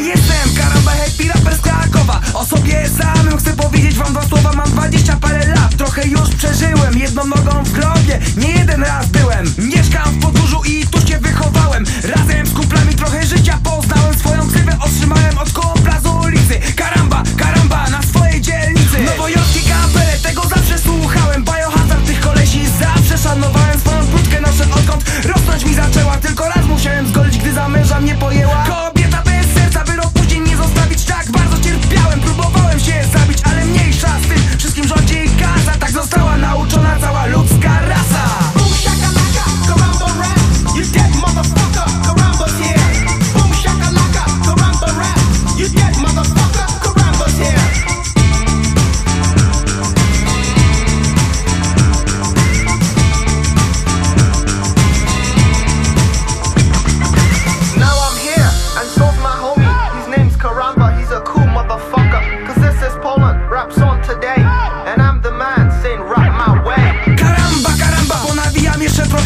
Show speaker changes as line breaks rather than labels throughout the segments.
jestem. Karamba Happy Rapper z Krakowa O sobie samym chcę powiedzieć wam dwa słowa. Mam dwadzieścia parę lat, trochę już przeżyłem. Jedną nogą w grobie, nie jeden raz byłem. Nie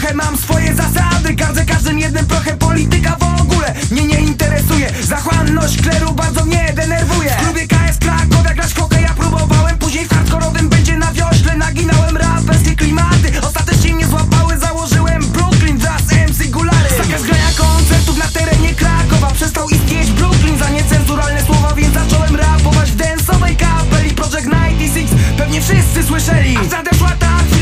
trochę Mam swoje zasady, gardzę każdym jednym prochem Polityka w ogóle. Mnie nie interesuje Zachłanność kleru bardzo mnie denerwuje. W klubie KS Krakow grać hokej ja próbowałem Później w hardkorowym będzie na wiośle. Naginałem raperskie klimaty Ostatecznie mnie złapały, założyłem Brooklyn wraz z MC Gulary. Zakaz grania koncertów na terenie Krakowa Przestał istnieć Brooklyn za niecenzuralne słowa Więc zacząłem rapować w densowej kapeli Project 96 Pewnie wszyscy słyszeli. Aż nadeszła ta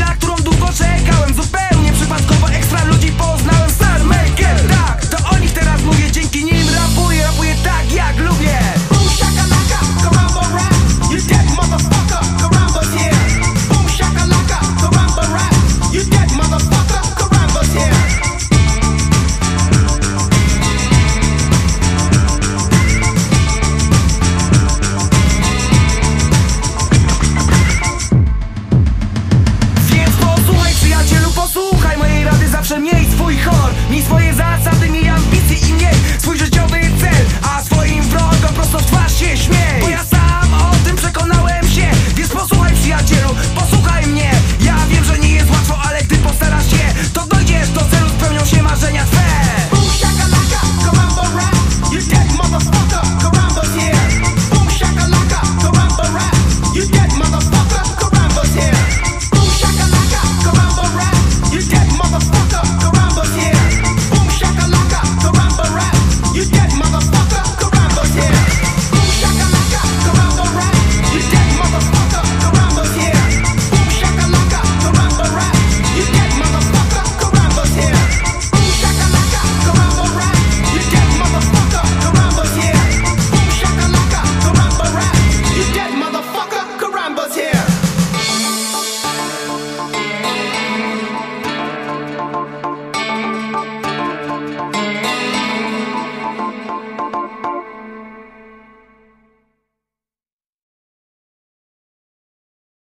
Не свой